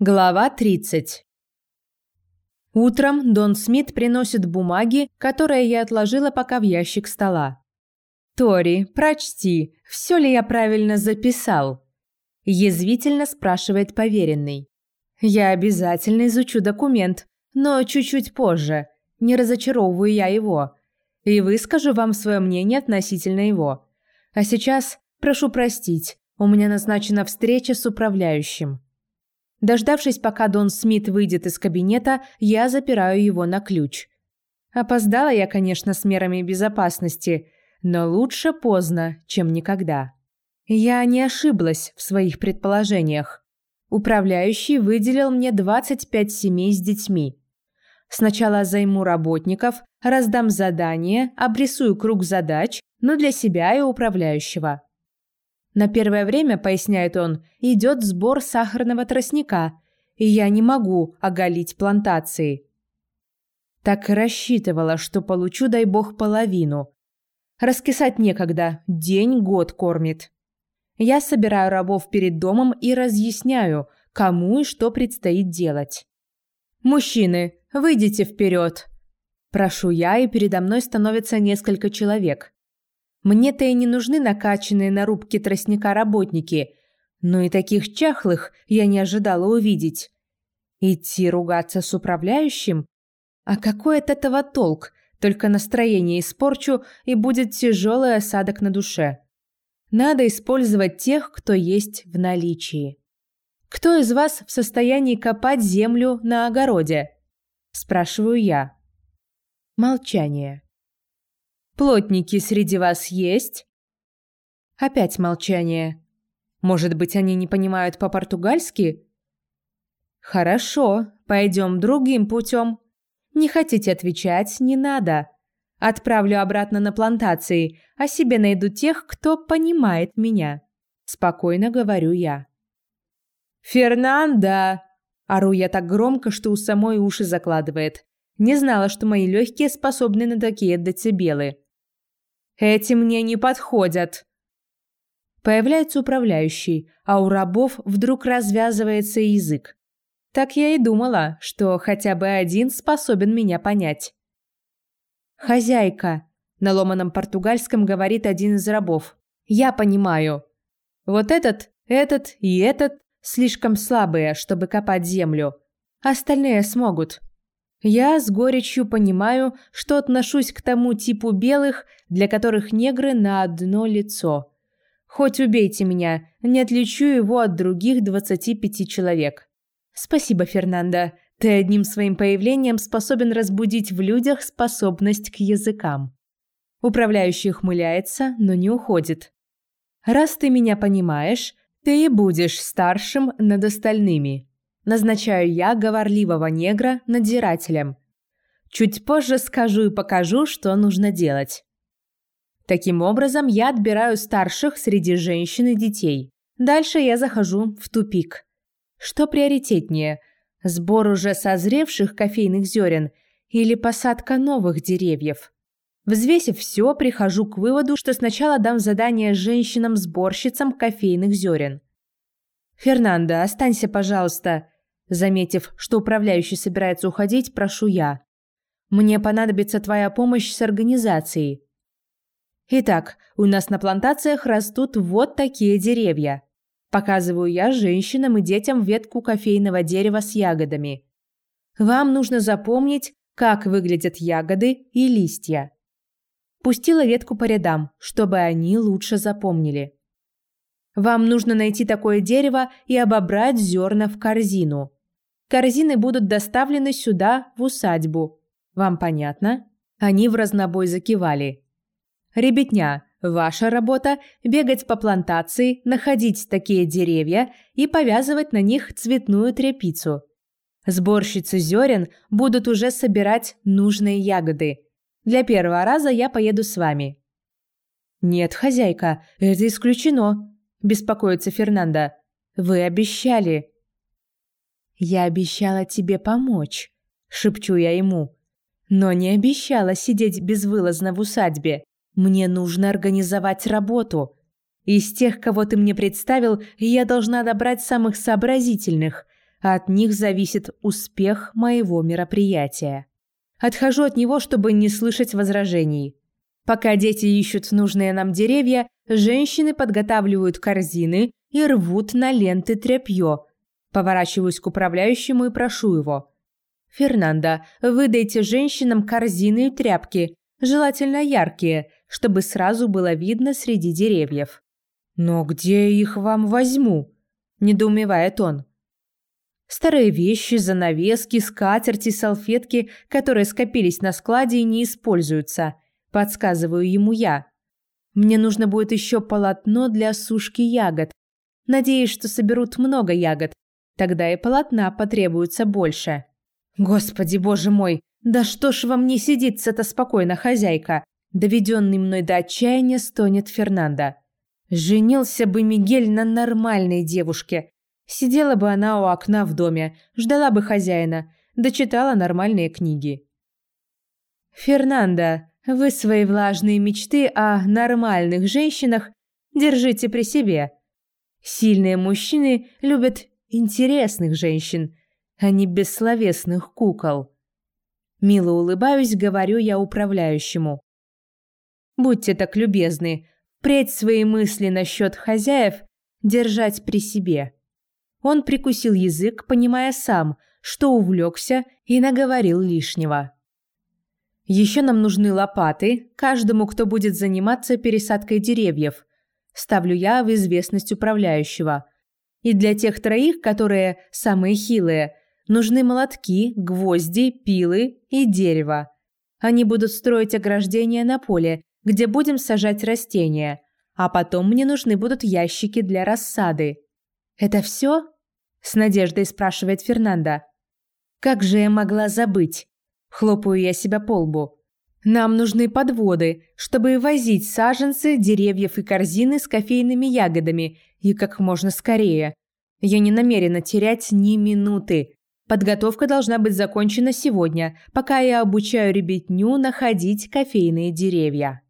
Глава 30 Утром Дон Смит приносит бумаги, которые я отложила пока в ящик стола. «Тори, прочти, все ли я правильно записал?» Язвительно спрашивает поверенный. «Я обязательно изучу документ, но чуть-чуть позже. Не разочаровываю я его. И выскажу вам свое мнение относительно его. А сейчас прошу простить, у меня назначена встреча с управляющим». Дождавшись, пока Дон Смит выйдет из кабинета, я запираю его на ключ. Опоздала я, конечно, с мерами безопасности, но лучше поздно, чем никогда. Я не ошиблась в своих предположениях. Управляющий выделил мне 25 семей с детьми. Сначала займу работников, раздам задания, обрисую круг задач, но для себя и управляющего. На первое время, поясняет он, идет сбор сахарного тростника, и я не могу оголить плантации. Так рассчитывала, что получу, дай бог, половину. Раскисать некогда, день год кормит. Я собираю рабов перед домом и разъясняю, кому и что предстоит делать. «Мужчины, выйдите вперед!» Прошу я, и передо мной становится несколько человек. Мне-то и не нужны накачанные на рубке тростника работники, но и таких чахлых я не ожидала увидеть. Идти ругаться с управляющим? А какой от этого толк? Только настроение испорчу, и будет тяжелый осадок на душе. Надо использовать тех, кто есть в наличии. Кто из вас в состоянии копать землю на огороде? Спрашиваю я. Молчание. Плотники среди вас есть?» Опять молчание. Может быть, они не понимают по-португальски? «Хорошо, пойдем другим путем. Не хотите отвечать, не надо. Отправлю обратно на плантации, а себе найду тех, кто понимает меня». Спокойно говорю я. «Фернанда!» Ору я так громко, что у самой уши закладывает. Не знала, что мои легкие способны на такие децибелы. Эти мне не подходят. Появляется управляющий, а у рабов вдруг развязывается язык. Так я и думала, что хотя бы один способен меня понять. «Хозяйка», – на ломаном португальском говорит один из рабов. «Я понимаю. Вот этот, этот и этот слишком слабые, чтобы копать землю. Остальные смогут». Я с горечью понимаю, что отношусь к тому типу белых, для которых негры на одно лицо. Хоть убейте меня, не отличу его от других 25 человек. Спасибо, Фернандо. Ты одним своим появлением способен разбудить в людях способность к языкам. Управляющий ухмыляется, но не уходит. Раз ты меня понимаешь, ты и будешь старшим над остальными. Назначаю я говорливого негра надзирателем. Чуть позже скажу и покажу, что нужно делать. Таким образом, я отбираю старших среди женщин и детей. Дальше я захожу в тупик. Что приоритетнее – сбор уже созревших кофейных зерен или посадка новых деревьев? Взвесив все, прихожу к выводу, что сначала дам задание женщинам-сборщицам кофейных зерен. «Фернандо, останься, пожалуйста», Заметив, что управляющий собирается уходить, прошу я. Мне понадобится твоя помощь с организацией. Итак, у нас на плантациях растут вот такие деревья. Показываю я женщинам и детям ветку кофейного дерева с ягодами. Вам нужно запомнить, как выглядят ягоды и листья. Пустила ветку по рядам, чтобы они лучше запомнили. Вам нужно найти такое дерево и обобрать зерна в корзину. Корзины будут доставлены сюда, в усадьбу. Вам понятно?» Они в разнобой закивали. «Ребятня, ваша работа – бегать по плантации, находить такие деревья и повязывать на них цветную тряпицу. Сборщицы зерен будут уже собирать нужные ягоды. Для первого раза я поеду с вами». «Нет, хозяйка, это исключено», – беспокоится Фернанда. «Вы обещали». «Я обещала тебе помочь», – шепчу я ему. «Но не обещала сидеть безвылазно в усадьбе. Мне нужно организовать работу. Из тех, кого ты мне представил, я должна добрать самых сообразительных, От них зависит успех моего мероприятия. Отхожу от него, чтобы не слышать возражений. Пока дети ищут нужные нам деревья, женщины подготавливают корзины и рвут на ленты тряпье. Поворачиваюсь к управляющему и прошу его. «Фернандо, выдайте женщинам корзины и тряпки, желательно яркие, чтобы сразу было видно среди деревьев». «Но где их вам возьму?» – недоумевает он. Старые вещи, занавески, скатерти, салфетки, которые скопились на складе и не используются. Подсказываю ему я. Мне нужно будет еще полотно для сушки ягод. Надеюсь, что соберут много ягод. Тогда и полотна потребуется больше. Господи, боже мой, да что ж вам не сидится-то спокойно, хозяйка? Доведенный мной до отчаяния стонет Фернандо. Женился бы Мигель на нормальной девушке. Сидела бы она у окна в доме, ждала бы хозяина, дочитала нормальные книги. «Фернандо, вы свои влажные мечты о нормальных женщинах держите при себе. Сильные мужчины любят интересных женщин, а не бессловесных кукол». Мило улыбаюсь, говорю я управляющему. «Будьте так любезны, впредь свои мысли насчет хозяев держать при себе». Он прикусил язык, понимая сам, что увлекся и наговорил лишнего. Еще нам нужны лопаты, каждому, кто будет заниматься пересадкой деревьев. Ставлю я в известность управляющего. И для тех троих, которые самые хилые, нужны молотки, гвозди, пилы и дерево. Они будут строить ограждение на поле, где будем сажать растения. А потом мне нужны будут ящики для рассады. Это все? С надеждой спрашивает Фернанда. Как же я могла забыть? Хлопаю я себя по лбу. Нам нужны подводы, чтобы возить саженцы, деревьев и корзины с кофейными ягодами, и как можно скорее. Я не намерена терять ни минуты. Подготовка должна быть закончена сегодня, пока я обучаю ребятню находить кофейные деревья.